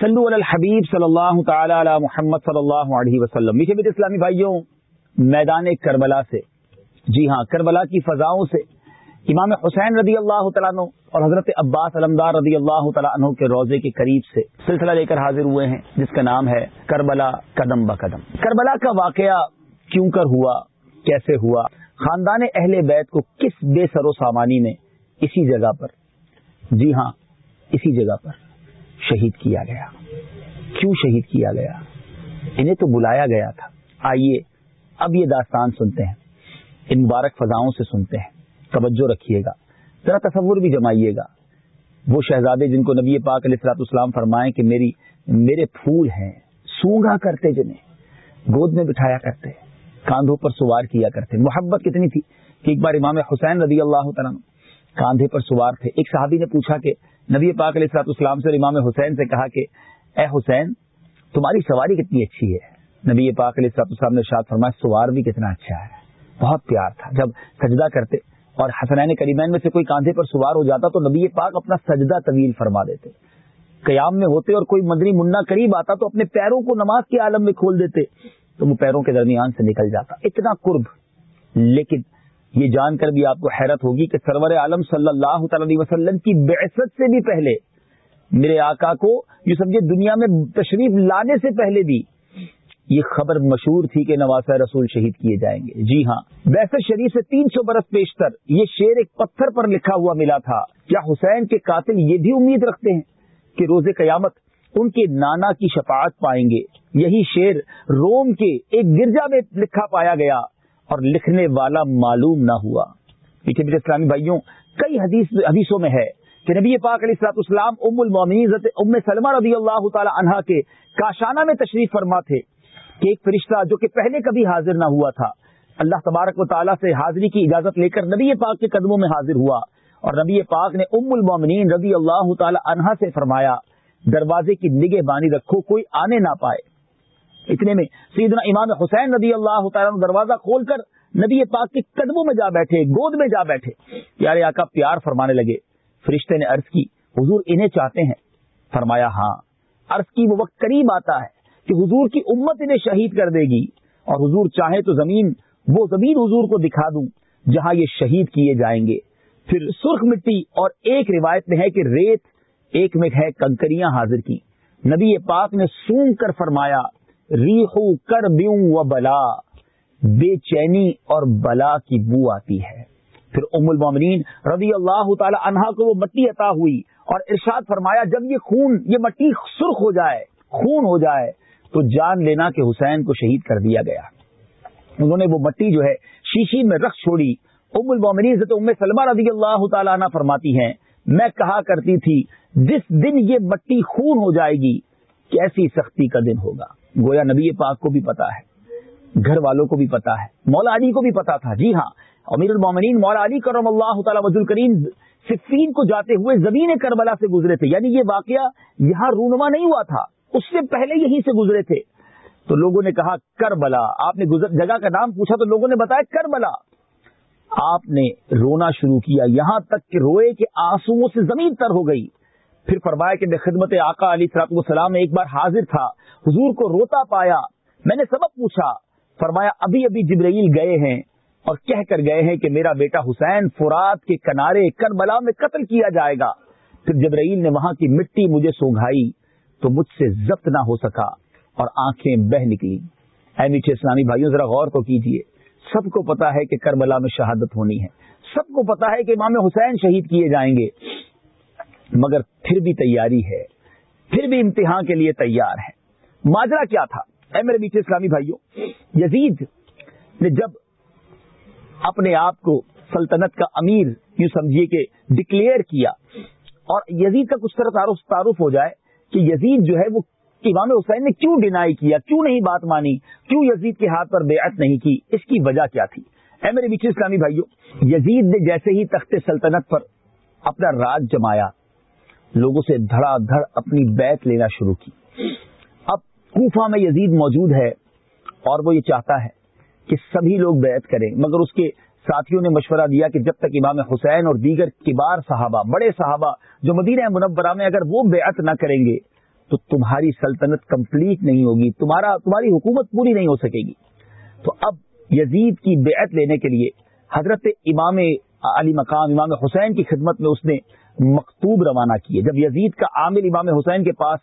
صلو علی الحبیب صلی اللہ تعالی علی محمد صلی اللہ علیہ وسلم۔ میٹھے میٹھے اسلامی بھائیوں، میدان کربلا سے جی ہاں کربلا کی فضاؤں سے امام حسین رضی اللہ تعالیٰ عنہ اور حضرت عباس علمدار رضی اللہ تعالیٰ عنہ کے روزے کے قریب سے سلسلہ لے کر حاضر ہوئے ہیں، جس کا نام ہے کربلا قدم ب قدم۔ کربلا کا واقعہ کیوں کر ہوا؟ کیسے ہوا؟ خاندان اہل بیت کو کس بے سر و سامانی میں اسی جگہ پر جی ہاں اسی جگہ پر شہید کیا گیا۔ کیوں شہید کیا گیا؟ انہیں تو بلایا گیا تھا۔ آئیے، اب یہ داستان سنتے ہیں۔ ان مبارک فضاؤں سے سنتے ہیں۔ توجہ رکھیے گا۔ ذرا تصور بھی جمائیے گا۔ وہ شہزادے جن کو نبی پاک علیہ السلاط اسلام فرمائے کہ میری، میرے پھول ہیں سونگا کرتے جنہیں، گود میں بٹھایا کرتے، کاندھوں پر سوار کیا کرتے۔ محبت کتنی تھی کہ ایک بار امام حسین رضی اللہ تعالیٰ کاندھے پر سوار تھے۔ ایک صحابی نے پوچھا کہ نبی پاک علیہ السلاط اسلام سے امام حسین سے کہا کہ، اے حسین، تمہاری سواری کتنی اچھی ہے۔ نبی پاک علیہ السلاط اسلام نے شاد فرمایا، سوار بھی کتنا اچھا ہے۔ بہت پیار تھا۔ جب سجدہ کرتے اور حسنین کریمین میں سے کوئی کاندھے پر سوار ہو جاتا تو نبی پاک اپنا سجدہ طویل فرما دیتے۔ قیام میں ہوتے اور کوئی مدنی منا قریب آتا تو اپنے پیروں کو نماز کے عالم میں کھول دیتے تو وہ پیروں کے درمیان سے نکل جاتا۔ اتنا قرب، لیکن یہ جان کر بھی آپ کو حیرت ہوگی کہ سرور عالم صلی اللہ تعالی وسلم کی بعثت سے بھی پہلے، میرے آقا کو یہ سمجھے جی دنیا میں تشریف لانے سے پہلے بھی یہ خبر مشہور تھی کہ نواز رسول شہید کیے جائیں گے۔ جی ہاں ویسے شریف سے تین سو برس پیشتر یہ شیر ایک پتھر پر لکھا ہوا ملا تھا۔ کیا حسین کے قاتل یہ بھی امید رکھتے ہیں کہ روز قیامت ان کے نانا کی شفاعت پائیں گے؟ یہی شیر روم کے ایک گرجا میں لکھا پایا گیا۔ اور لکھنے والا معلوم نہ ہوا۔ پیچھے پیچھے اسلامی بھائیوں، کئی حدیث حدیثوں میں ہے کہ نبی پاک علیہ السلاط اسلام ام المومنین ام سلمہ رضی اللہ تعالی عنہا کے کاشانہ میں تشریف فرما تھے کہ ایک فرشتہ جو کہ پہلے کبھی حاضر نہ ہوا تھا، اللہ تبارک و تعالیٰ سے حاضری کی اجازت لے کر نبی پاک کے قدموں میں حاضر ہوا۔ اور نبی پاک نے ام المومنین رضی اللہ تعالی عنہا سے فرمایا، دروازے کی نگہ بانی رکھو، کوئی آنے نہ پائے۔ اتنے میں سیدنا امام حسین رضی اللہ تعالیٰ دروازہ کھول کر نبی پاک کے قدموں میں جا بیٹھے، گود میں جا بیٹھے۔ پیارے آقا، پیار فرمانے لگے۔ فرشتے نے عرض کی، حضور انہیں چاہتے ہیں۔ فرمایا ہاں۔ عرض کی، وہ وقت قریب آتا ہے کہ حضور کی امت انہیں شہید کر دے گی۔ اور حضور چاہے تو زمین، وہ زمین حضور کو دکھا دوں، جہاں یہ شہید کیے جائیں گے۔ پھر سرخ مٹی اور ایک روایت میں ہے کہ ریت، ایک میں ہے کنکریاں حاضر کی نبی پاک نے سونگ کر فرمایا ریحو کر بیوں و بلا، بے چینی اور بلا کی بو آتی ہے۔ پھر ام المومنین رضی اللہ تعالی عنہا کو وہ مٹی عطا ہوئی اور ارشاد فرمایا، جب یہ خون، یہ مٹی سرخ ہو جائے، خون ہو جائے، تو جان لینا کہ حسین کو شہید کر دیا گیا۔ انہوں نے وہ مٹی جو ہے شیشی میں رکھ چھوڑی۔ ام المومنین ام سلمہ رضی اللہ تعالیٰ عنہ فرماتی ہیں، میں کہا کرتی تھی، جس دن یہ مٹی خون ہو جائے گی، کیسی سختی کا دن ہوگا۔ گویا نبی پاک کو بھی پتا ہے، گھر والوں کو بھی پتا ہے، مولا علی کو بھی پتا تھا۔ جی ہاں امیر المومنین مولا علی کرم اللہ تعالیٰ وزول کریم صفین کو جاتے ہوئے زمین کربلا سے گزرے تھے۔ یعنی یہ واقعہ یہاں رونما نہیں ہوا تھا، اس سے پہلے یہیں سے گزرے تھے۔ تو لوگوں نے کہا، کربلا۔ آپ نے جگہ کا نام پوچھا تو لوگوں نے بتایا، کربلا۔ آپ نے رونا شروع کیا یہاں تک کہ روئے کے آنسو سے زمین تر ہو گئی۔ پھر فرمایا کہ میں خدمت آقا علی سرات وسلام میں ایک بار حاضر تھا، حضور کو روتا پایا۔ میں نے سبق پوچھا، فرمایا، ابھی ابھی جبرائیل گئے ہیں اور کہہ کر گئے ہیں کہ میرا بیٹا حسین فرات کے کنارے کربلا میں قتل کیا جائے گا۔ پھر جبرائیل نے وہاں کی مٹی مجھے سونگھائی تو مجھ سے ضبط نہ ہو سکا اور آنکھیں بہ نکلی اے میٹھے اسلامی بھائیوں، ذرا غور تو کیجیے۔ سب کو پتا ہے کہ کربلا میں شہادت ہونی ہے۔ سب کو پتا ہے کہ امام حسین شہید کیے جائیں گے۔ مگر پھر بھی تیاری ہے، پھر بھی امتحان کے لیے تیار ہے۔ ماجرا کیا تھا؟ اے میرے میٹھے اسلامی بھائیوں، یزید نے جب اپنے آپ کو سلطنت کا امیر یوں سمجھیے کہ ڈکلیئر کیا، اور یزید کا کچھ طرح تعارف تعارف ہو جائے کہ یزید جو ہے وہ امام حسین نے کیوں ڈینائی کیا، کیوں نہیں بات مانی، کیوں یزید کے ہاتھ پر بیعت نہیں کی، اس کی وجہ کیا تھی؟ اے میرے بیچ اسلامی بھائیوں، یزید نے جیسے ہی تخت سلطنت پر اپنا راج جمایا لوگوں سے دھڑا دھڑ اپنی بیت لینا شروع کی۔ اب کوفہ میں یزید موجود ہے اور وہ یہ چاہتا ہے کہ سبھی لوگ بیعت کریں، مگر اس کے ساتھیوں نے مشورہ دیا کہ جب تک امام حسین اور دیگر کبار صحابہ، بڑے صحابہ جو مدینہ منورہ میں اگر وہ بیعت نہ کریں گے، تو تمہاری سلطنت کمپلیٹ نہیں ہوگی، تمہارا، تمہاری حکومت پوری نہیں ہو سکے گی۔ تو اب یزید کی بیعت لینے کے لیے حضرت امام علی مقام، امام حسین کی خدمت میں اس نے مکتوب روانہ کیے۔ جب یزید کا عامل امام حسین کے پاس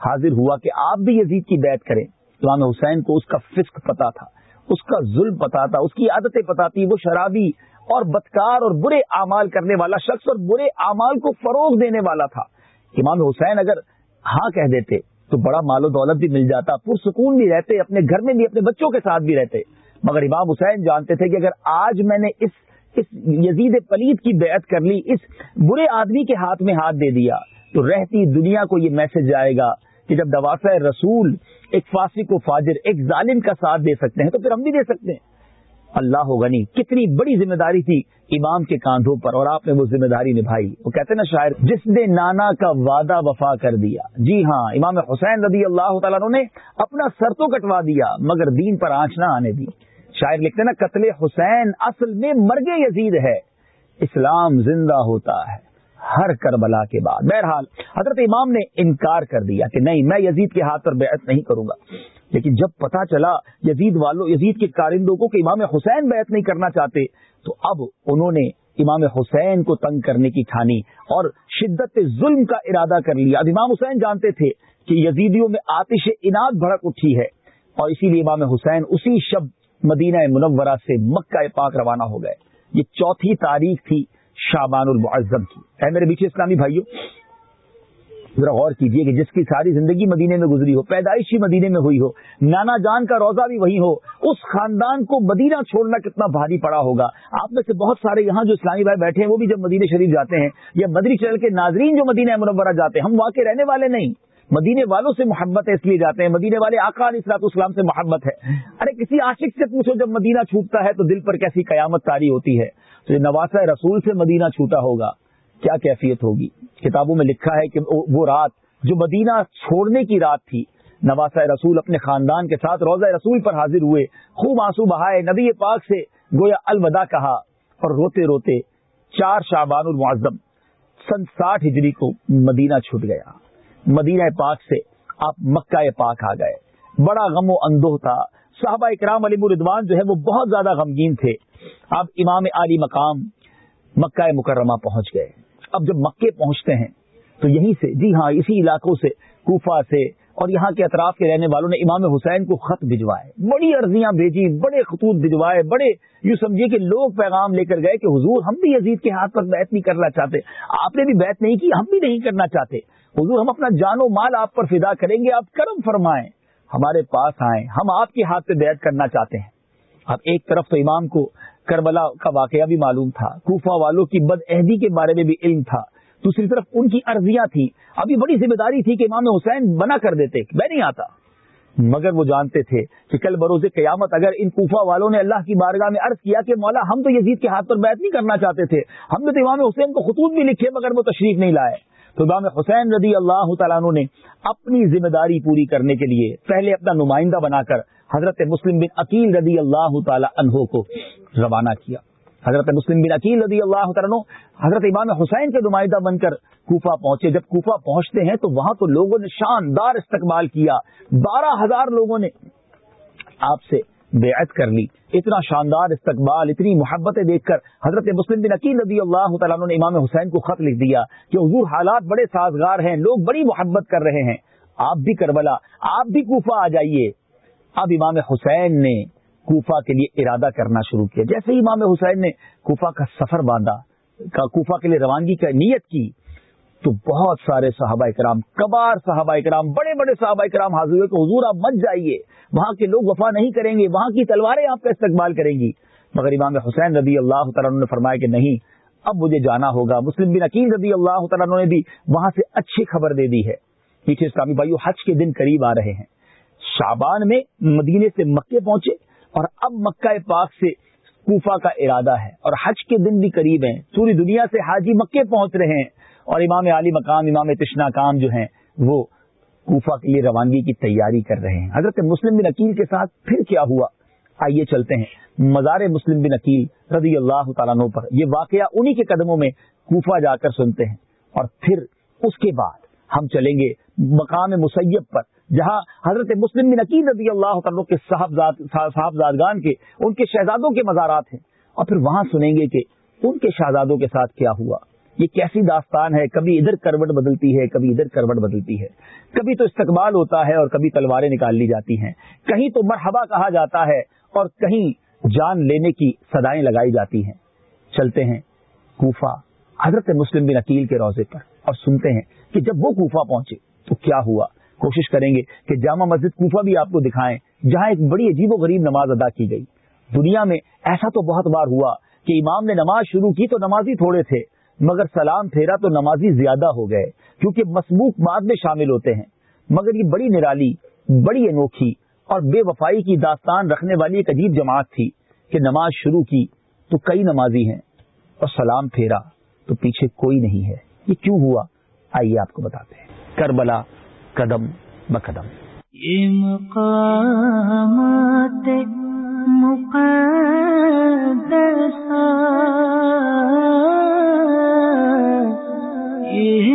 حاضر ہوا کہ آپ بھی یزید کی بیعت کریں امام حسین کو اس کا فسق پتا تھا، اس کا ظلم پتا تھا، اس کی عادتیں پتا تھی وہ شرابی اور بدکار اور برے اعمال کرنے والا شخص اور برے اعمال کو فروغ دینے والا تھا۔ امام حسین اگر ہاں کہہ دیتے تو بڑا مال و دولت بھی مل جاتا، پرسکون بھی رہتے، اپنے گھر میں بھی، اپنے بچوں کے ساتھ بھی رہتے۔ مگر امام حسین جانتے تھے کہ اگر آج میں نے اس اس یزید پلید کی بیعت کر لی، اس برے آدمی کے ہاتھ میں ہاتھ دے دیا۔ تو رہتی دنیا کو یہ میسج جائے گا کہ جب دواسا رسول ایک فاسق و فاجر، ایک ظالم کا ساتھ دے سکتے ہیں، تو پھر ہم بھی دے سکتے ہیں۔ اللہ ہوگا نہیں کتنی بڑی ذمہ داری تھی امام کے کاندھوں پر اور آپ نے وہ ذمہ داری نبھائی۔ وہ کہتے ہیں نا شاعر، جس نے نانا کا وعدہ وفا کر دیا۔ جی ہاں امام حسین رضی اللہ تعالیٰ نے اپنا سر تو کٹوا دیا، مگر دین پر آنچ نہ آنے دی۔ شاعر لکھتے ہیں نا، قتل حسین اصل میں مرگ یزید ہے۔ اسلام زندہ ہوتا ہے ہر کربلا کے بعد۔ بہرحال، حضرت امام نے انکار کر دیا کہ نہیں، میں یزید کے ہاتھ پر بیعت نہیں کروں گا۔ لیکن جب پتا چلا یزید والوں، یزید کے کارندوں کو کہ امام حسین بیعت نہیں کرنا چاہتے، تو اب انہوں نے امام حسین کو تنگ کرنے کی ٹھانی اور شدت ظلم کا ارادہ کر لیا۔ اب امام حسین جانتے تھے کہ یزیدیوں میں آتش انعد بھڑک اٹھی ہے اور اسی لیے امام حسین اسی شب مدینہ منورہ سے مکہ پاک روانہ ہو گئے۔ یہ چوتھی تاریخ تھی شابان المعظم کی۔ اے میرے بیچ اسلامی بھائیوں ذرا غور کیجیے کہ جس کی ساری زندگی مدینے میں گزری ہو، پیدائش ہی مدینے میں ہوئی ہو، نانا جان کا روزہ بھی وہی ہو، اس خاندان کو مدینہ چھوڑنا کتنا بھاری پڑا ہوگا۔ آپ میں سے بہت سارے یہاں جو اسلامی بھائی بیٹھے ہیں، وہ بھی جب مدینہ شریف جاتے ہیں یا مدری چل کے ناظرین جو مدینہ منورہ جاتے ہیں، ہم وہاں کے رہنے والے نہیں۔ مدینے والوں سے محبت ہے، اس لیے جاتے ہیں۔ مدینے والے آقا علیہ اصلاط اسلام سے محبت ہے۔ ارے، کسی عاشق سے پوچھو، جب مدینہ چھوٹتا ہے تو دل پر کیسی قیامت تاری ہوتی ہے؟ تو نواسا رسول سے مدینہ چھوٹا ہوگا۔ کیا کیفیت ہوگی؟ کتابوں میں لکھا ہے کہ وہ رات جو مدینہ چھوڑنے کی رات تھی نواسا رسول اپنے خاندان کے ساتھ روزہ رسول پر حاضر ہوئے۔ خوب آنسو بہائے، نبی پاک سے گویا الوداع کہا اور روتے روتے چار شعبان المعظم، سن ساٹھ ہجری کو مدینہ چھوٹ گیا۔ مدینہ پاک سے آپ مکہ پاک آ گئے۔ بڑا غم و اندوہ تھا۔ صحابہ اکرام علی مردوان جو ہے وہ بہت زیادہ غمگین تھے۔ اب امام علی مقام مکہ مکرمہ پہنچ گئے۔ اب جب مکے پہنچتے ہیں تو یہیں سے جی ہاں اسی علاقوں سے، کوفہ سے اور یہاں کے اطراف کے رہنے والوں نے امام حسین کو خط بھجوائے۔ بڑی عرضیاں بھیجی، بڑے خطوط بھجوائے، بڑے یوں سمجھیے کہ لوگ پیغام لے کر گئے کہ حضور ہم بھی یزید کے ہاتھ پر بیت نہیں کرنا چاہتے۔ آپ نے بھی بیت نہیں کی، ہم بھی نہیں کرنا چاہتے۔ حضور، ہم اپنا جان و مال آپ پر فدا کریں گے، آپ کرم فرمائیں۔ ہمارے پاس آئیں، ہم آپ کے ہاتھ سے بیعت کرنا چاہتے ہیں۔ اب ایک طرف تو امام کو کربلا کا واقعہ بھی معلوم تھا، کوفہ والوں کی بد عہدی کے بارے میں بھی علم تھا۔ دوسری طرف ان کی عرضیاں تھی ابھی بڑی ذمہ داری تھی کہ امام حسین بنا کر دیتے، میں نہیں آتا۔ مگر وہ جانتے تھے کہ کل بروز قیامت اگر ان کوفہ والوں نے اللہ کی بارگاہ میں عرض کیا کہ مولا، ہم تو یزید کے ہاتھ پر بیعت نہیں کرنا چاہتے تھے۔ ہم نے تو امام حسین کو خطوط بھی لکھے مگر وہ تشریف نہیں لائے۔ تو امام حسین رضی اللہ تعالیٰ نے اپنی ذمہ داری پوری کرنے کے لیے پہلے اپنا نمائندہ بنا کر حضرت مسلم بن عقیل رضی اللہ تعالی عنہ کو روانہ کیا۔ حضرت مسلم بن عقیل رضی اللہ تعالیٰ حضرت امام حسین کے نمائندہ بن کر کوفہ پہنچے۔ جب کوفہ پہنچتے ہیں تو وہاں تو لوگوں نے شاندار استقبال کیا۔ بارہ ہزار لوگوں نے آپ سے بیعت کر لی۔ اتنا شاندار استقبال، اتنی محبتیں دیکھ کر حضرت مسلم بن عقیل رضی اللہ تعالیٰ نے امام حسین کو خط لکھ دیا کہ حضور حالات بڑے سازگار ہیں، لوگ بڑی محبت کر رہے ہیں۔ آپ بھی کربلا، آپ بھی کوفہ آ جائیے۔ اب امام حسین نے کوفہ کے لیے ارادہ کرنا شروع کیا۔ جیسے ہی امام حسین نے کوفہ کا سفر باندھا کوفہ کے لیے روانگی کا نیت کی تو بہت سارے صحابہ کرام کبار صحابہ کرام بڑے بڑے صحابہ کرام حاضر ہوئے کہ حضور آپ مت جائیے، وہاں کے لوگ وفا نہیں کریں گے، وہاں کی تلواریں آپ کا استقبال کریں گی۔ مگر امام حسین رضی اللہ تعالیٰ نے فرمایا کہ نہیں، اب مجھے جانا ہوگا، مسلم بن عقیم رضی اللہ تعالیٰ نے بھی وہاں سے اچھی خبر دے دی ہے۔ پیچھے اسلامی بھائی حج کے دن قریب آ رہے ہیں۔ شابان میں مدینے سے مکے پہنچے اور اب مکہ پاک سے کوفہ کا ارادہ ہے اور حج کے دن بھی قریب ہیں۔ پوری دنیا سے حاجی مکے پہنچ رہے ہیں۔ اور امام علی مقام، امام تشنا کام جو ہیں، وہ کوفہ کے لیے روانگی کی تیاری کر رہے ہیں۔ حضرت مسلم بن عقیل کے ساتھ پھر کیا ہوا؟ آئیے چلتے ہیں۔ مزار مسلم بن عقیل رضی اللہ تعالیٰ پر یہ واقعہ انہی کے قدموں میں کوفہ جا کر سنتے ہیں۔ اور پھر اس کے بعد ہم چلیں گے مقام مسیب پر، جہاں حضرت مسلم بن عقیل رضی اللہ تعالیٰ کے صاحبزادگان کے، ان کے شہزادوں کے مزارات ہیں۔ اور پھر وہاں سنیں گے کہ ان کے شہزادوں کے ساتھ کیا ہوا۔ یہ کیسی داستان ہے؟ کبھی ادھر کروٹ بدلتی ہے، کبھی ادھر کروٹ بدلتی ہے۔ کبھی تو استقبال ہوتا ہے اور کبھی تلواریں نکال لی جاتی ہیں۔ کہیں تو مرحبا کہا جاتا ہے اور کہیں جان لینے کی سدائیں لگائی جاتی ہیں۔ چلتے ہیں کوفہ۔ حضرت مسلم بن عقیل کے روزے پر اور سنتے ہیں کہ جب وہ کوفہ پہنچے تو کیا ہوا؟ کوشش کریں گے کہ جامع مسجد کوفہ بھی آپ کو دکھائیں، جہاں ایک بڑی عجیب و غریب نماز ادا کی گئی۔ دنیا میں ایسا تو بہت بار ہوا کہ امام نے نماز شروع کی تو نمازی تھوڑے تھے مگر سلام پھیرا تو نمازی زیادہ ہو گئے، کیونکہ مسبوق بعد میں شامل ہوتے ہیں۔ مگر یہ بڑی نرالی، بڑی انوکھی اور بے وفائی کی داستان رکھنے والی ایک عجیب جماعت تھی کہ نماز شروع کی تو کئی نمازی ہیں اور سلام پھیرا تو پیچھے کوئی نہیں ہے۔ یہ کیوں ہوا؟ آئیے آپ کو بتاتے ہیں۔ کربلا، قدم بقدم۔ مقامات مقدسہ۔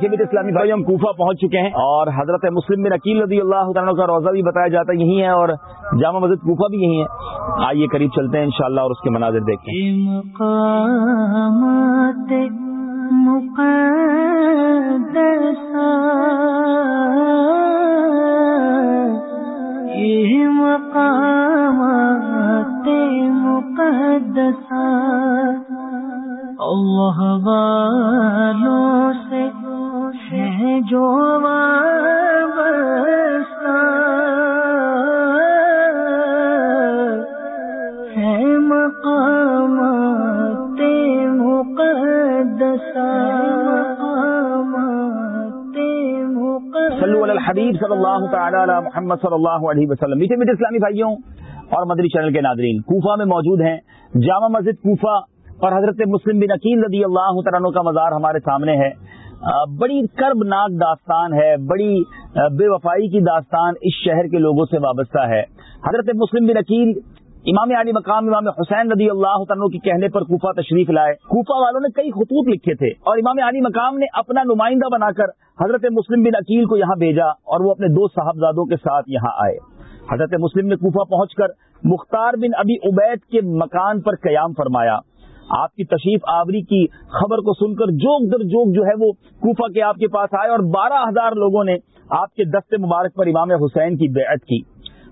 میٹھے میٹھے اسلامی بھائی ہم کوفہ پہنچ چکے ہیں اور حضرت مسلم بن عقیل رضی اللہ تعالیٰ کا روزہ بھی بتایا جاتا ہے، یہی ہے اور جامع مسجد کوفہ بھی یہی ہے۔ آئیے قریب چلتے ہیں انشاءاللہ اور اس کے مناظر دیکھیں حبیب صلی اللہ تعالی محمد صلی اللہ علیہ وسلم۔ میٹھے میٹھے اسلامی بھائیوں اور مدری چینل کے ناظرین، کوفہ میں موجود ہیں۔ جامع مسجد کوفہ اور حضرت مسلم بن عقیل رضی اللہ تعالیٰ کا مزار ہمارے سامنے ہے۔ بڑی کرب ناک داستان ہے، بڑی بے وفائی کی داستان اس شہر کے لوگوں سے وابستہ ہے۔ حضرت مسلم بن عقیل امام علی مقام امام حسین رضی اللہ تعالیٰ کے کہنے پر کوفہ تشریف لائے۔ کوفہ والوں نے کئی خطوط لکھے تھے اور امام علی مقام نے اپنا نمائندہ بنا کر حضرت مسلم بن عقیل کو یہاں بھیجا اور وہ اپنے دو صاحبزادوں کے ساتھ یہاں آئے۔ حضرت مسلم نے کوفہ پہنچ کر مختار بن ابی عبید کے مکان پر قیام فرمایا۔ آپ کی تشریف آوری کی خبر کو سن کر جوک در جوک جو ہے وہ کوفہ کے آپ کے پاس آئے اور بارہ ہزار لوگوں نے آپ کے دست مبارک پر امام حسین کی بیعت کی۔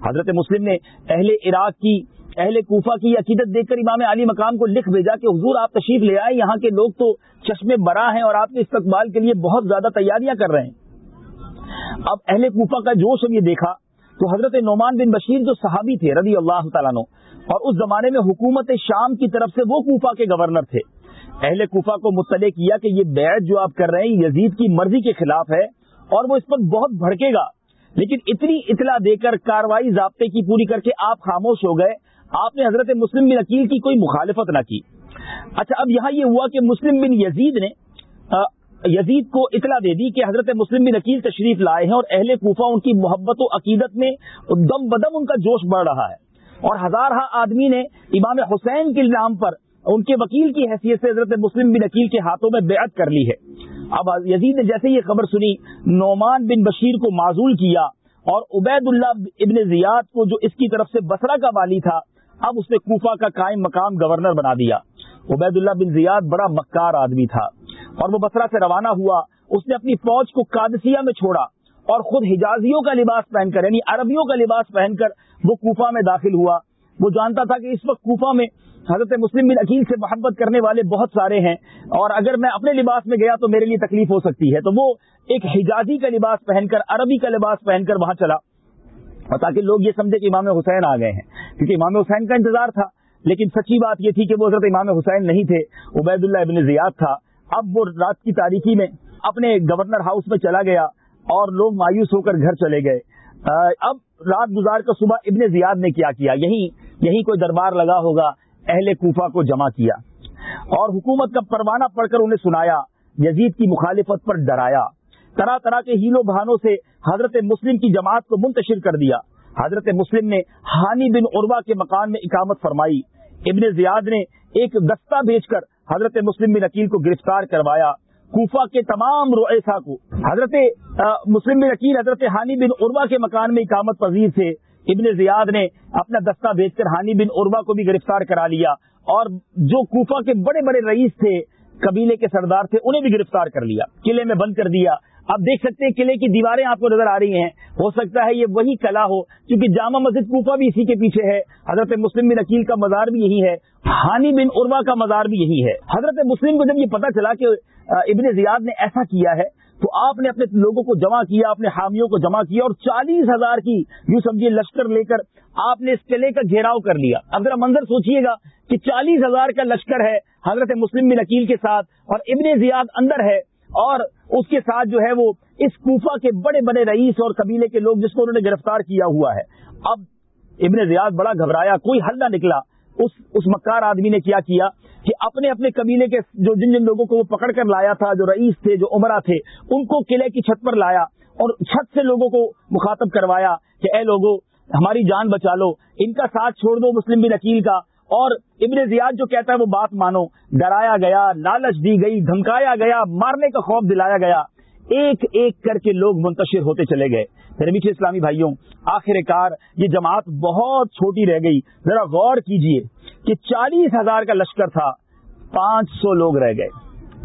حضرت مسلم نے اہل عراق کی اہل کوفہ کی عقیدت دیکھ کر امام علی مقام کو لکھ بھیجا کہ حضور آپ تشریف لے آئے یہاں کے لوگ تو چشمے برا ہیں اور آپ کے استقبال کے لیے بہت زیادہ تیاریاں کر رہے ہیں۔ اب اہل کوفہ کا جوش اب یہ دیکھا تو حضرت نعمان بن بشیر جو صحابی تھے رضی اللہ تعالیٰ نو اور اس زمانے میں حکومت شام کی طرف سے وہ کوفہ کے گورنر تھے۔ اہل کوفہ کو مطلع کیا کہ یہ بیعت جو آپ کر رہے ہیں، یزید کی مرضی کے خلاف ہے اور وہ اس پر بہت بھڑکے گا۔ لیکن اتنی اطلاع دے کر، کاروائی ضابطے کی پوری کر کے آپ خاموش ہو گئے آپ نے حضرت مسلم بن عقیل کی کوئی مخالفت نہ کی۔ اچھا اب یہاں یہ ہوا کہ مسلم بن یزید نے یزید کو اطلاع دے دی کہ حضرت مسلم بن عقیل تشریف لائے ہیں اور اہل کوفہ ان کی محبت و عقیدت میں دم بدم ان کا جوش بڑھ رہا ہے۔ اور ہزارہ آدمی نے امام حسین کے نام پر ان کے وکیل کی حیثیت سے حضرت مسلم بن عقیل کے ہاتھوں میں بیعت کر لی ہے۔ اب یزید نے جیسے یہ خبر سنی، نعمان بن بشیر کو معذول کیا اور عبید اللہ ابن زیاد کو جو اس کی طرف سے بسرا کا والی تھا اب اس نے کوفہ کا قائم مقام گورنر بنا دیا۔ عبید اللہ بن زیاد بڑا مکار آدمی تھا اور وہ بسرا سے روانہ ہوا۔ اس نے اپنی فوج کو قادسیہ میں چھوڑا اور خود حجازیوں کا لباس پہن کر یعنی عربیوں کا لباس پہن کر وہ کوفہ میں داخل ہوا۔ وہ جانتا تھا کہ اس وقت کوفہ میں حضرت مسلم بن عقیل سے محبت کرنے والے بہت سارے ہیں اور اگر میں اپنے لباس میں گیا تو میرے لیے تکلیف ہو سکتی ہے۔ تو وہ ایک حجازی کا لباس پہن کر، عربی کا لباس پہن کر وہاں چلا۔ اور تاکہ لوگ یہ سمجھے کہ امام حسین آ گئے ہیں۔ کیونکہ امام حسین کا انتظار تھا، لیکن سچی بات یہ تھی کہ وہ حضرت امام حسین نہیں تھے عبید اللہ ابن زیاد تھا۔ اب وہ رات کی تاریخی میں اپنے گورنر ہاؤس میں چلا گیا اور لوگ مایوس ہو کر گھر چلے گئے۔ اب رات گزار کر صبح ابن زیاد نے کیا کیا؟ یہی یہی کوئی دربار لگا ہوگا، اہل کوفہ کو جمع کیا۔ اور حکومت کا پروانہ پڑھ کر انہیں سنایا، یزید کی مخالفت پر ڈرایا۔ طرح طرح کے ہیلو بہانوں سے حضرت مسلم کی جماعت کو منتشر کر دیا۔ حضرت مسلم نے ہانی بن عروا کے مکان میں اقامت فرمائی۔ ابن زیاد نے ایک دستہ بھیج کر حضرت مسلم بن عقیل کو گرفتار کروایا۔ کوفہ کے تمام رویسا کو۔ حضرت مسلم بن عقیل حضرت ہانی بن عروا کے مکان میں اقامت پذیر تھے۔ ابن زیاد نے اپنا دستہ بھیج کر ہانی بن عروا کو بھی گرفتار کرا لیا۔ اور جو کوفہ کے بڑے بڑے رئیس تھے، قبیلے کے سردار تھے، انہیں بھی گرفتار کر لیا۔ قلعے میں بند کر دیا۔ آپ دیکھ سکتے ہیں قلعے کی دیواریں آپ کو نظر آ رہی ہیں۔ ہو سکتا ہے یہ وہی کلا ہو، کیونکہ جامع مسجد کوفہ بھی اسی کے پیچھے ہے۔ حضرت مسلم بن عقیل کا مزار بھی یہی ہے۔ ہانی بن عروا کا مزار بھی یہی ہے۔ حضرت مسلم کو جب یہ پتا چلا کہ ابن زیاد نے ایسا کیا ہے، تو آپ نے اپنے لوگوں کو جمع کیا اپنے حامیوں کو جمع کیا اور چالیس ہزار کی، یوں سمجھیے، لشکر لے کر آپ نے اس قلعے کا گھیراؤ کر لیا۔ اب ذرا منظر سوچیے گا کہ چالیس ہزار کا لشکر ہے حضرت مسلم بن عقیل کے ساتھ اور ابن زیاد اندر ہے۔ اور اس کے ساتھ جو ہے وہ اس کوفہ کے بڑے بڑے رئیس اور قبیلے کے لوگ جس کو انہوں نے گرفتار کیا ہوا ہے۔ اب ابن زیاد بڑا گھبرایا، کوئی حل نہ نکلا۔ اس اس مکار آدمی نے کیا کیا کہ اپنے اپنے قبیلے کے جو جن جن لوگوں کو وہ پکڑ کر لایا تھا، جو رئیس تھے، جو عمرہ تھے، ان کو قلعے کی چھت پر لایا اور چھت سے لوگوں کو مخاطب کروایا کہ اے لوگوں ہماری جان بچا لو، ان کا ساتھ چھوڑ دو، مسلم بن عقیل کا۔ اور ابن زیاد جو کہتا ہے وہ بات مانو، ڈرایا گیا، لالچ دی گئی، دھمکایا گیا، مارنے کا خوف دلایا گیا۔ ایک ایک کر کے لوگ منتشر ہوتے چلے گئے۔ میرے میٹھے اسلامی بھائیوں، آخر کار یہ جماعت بہت چھوٹی رہ گئی۔ ذرا غور کیجیے کہ چالیس ہزار کا لشکر تھا، پانچ سو لوگ رہ گئے۔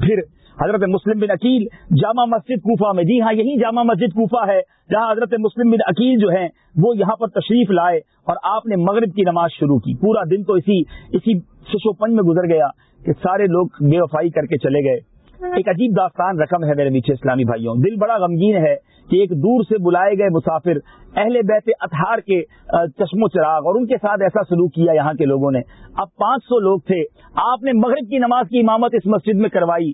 پھر حضرت مسلم بن عقیل جامع مسجد کوفہ میں۔ جی ہاں یہی جامع مسجد کوفہ ہے جہاں حضرت مسلم بن عقیل جو ہیں، وہ یہاں پر تشریف لائے اور آپ نے مغرب کی نماز شروع کی۔ پورا دن تو اسی اسی ششو پنج میں گزر گیا کہ سارے لوگ بے وفائی کر کے چلے گئے۔ ایک عجیب داستان رقم ہے میرے میٹھے اسلامی بھائیوں۔ دل بڑا غمگین ہے کہ ایک دور سے بلائے گئے مسافر اہل بیت اتہار کے چشم و چراغ اور ان کے ساتھ ایسا سلوک کیا یہاں کے لوگوں نے۔ اب پانچ سو لوگ تھے۔ آپ نے مغرب کی نماز کی امامت اس مسجد میں کروائی۔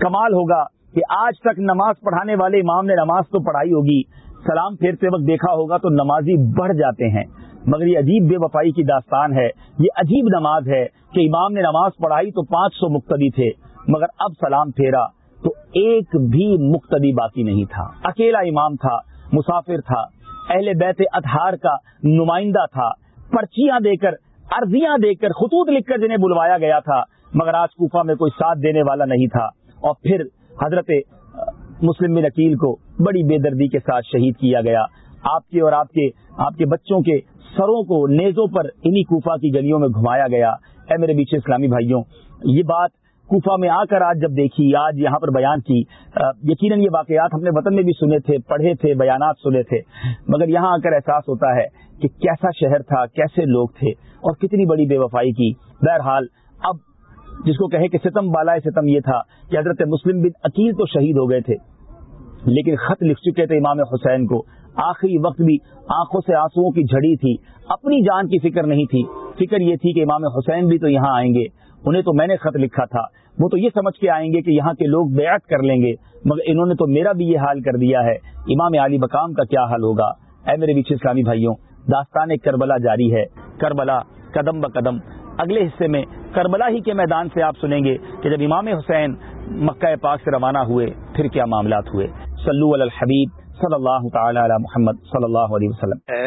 کمال ہوگا کہ آج تک نماز پڑھانے والے امام نے نماز تو پڑھائی ہوگی، سلام پھیرتے وقت دیکھا ہوگا تو نمازی بڑھ جاتے ہیں۔ مگر یہ عجیب بے وفائی کی داستان ہے، یہ عجیب نماز ہے کہ امام نے نماز پڑھائی تو پانچ سو مقتدی تھے، مگر اب سلام پھیرا تو ایک بھی مقتدی باقی نہیں تھا۔ اکیلا امام تھا، مسافر تھا، اہل بیت ادھار کا نمائندہ تھا۔ پرچیاں دے کر، عرضیاں دے کر خطوط لکھ کر جنہیں بلوایا گیا تھا، مگر آج کوفہ میں کوئی ساتھ دینے والا نہیں تھا۔ اور پھر حضرت مسلم بن عقیل کو بڑی بے دردی کے ساتھ شہید کیا گیا۔ آپ کے اور آپ کے آپ کے بچوں کے سروں کو نیزوں پر انہی کوفہ کی گلیوں میں گھمایا گیا۔ اے میرے بیچے اسلامی بھائیوں، یہ بات کوفہ میں آ کر آج جب دیکھی، آج یہاں پر بیان کی یقیناً یہ واقعات ہم نے وطن میں بھی سنے تھے، پڑھے تھے، بیانات سنے تھے، مگر یہاں آ کر احساس ہوتا ہے کہ کیسا شہر تھا، کیسے لوگ تھے اور کتنی بڑی بے وفائی کی۔ بہرحال، اب جس کو کہے کہ ستم بالا ستم یہ تھا کہ حضرت مسلم بن عقیل تو شہید ہو گئے تھے۔ لیکن خط لکھ چکے تھے امام حسین کو۔ آخری وقت بھی آنکھوں سے آنسو کی جھڑی تھی۔ اپنی جان کی فکر نہیں تھی۔ فکر یہ تھی کہ امام حسین بھی تو یہاں آئیں گے۔ انہیں تو میں نے خط لکھا تھا۔ وہ تو یہ سمجھ کے آئیں گے کہ یہاں کے لوگ بیعت کر لیں گے۔ مگر انہوں نے تو میرا بھی یہ حال کر دیا ہے۔ امام علی بکام کا کیا حال ہوگا؟ اے میرے بیچ اسلامی بھائیوں، داستان کربلا جاری ہے۔ کربلا قدم بقدم۔ اگلے حصے میں کربلا ہی کے میدان سے آپ سنیں گے کہ جب امام حسین مکہ پاک سے روانہ ہوئے، پھر کیا معاملات ہوئے؟ سلو الحبیب صلی اللہ تعالی علی محمد صلی اللہ علیہ وسلم۔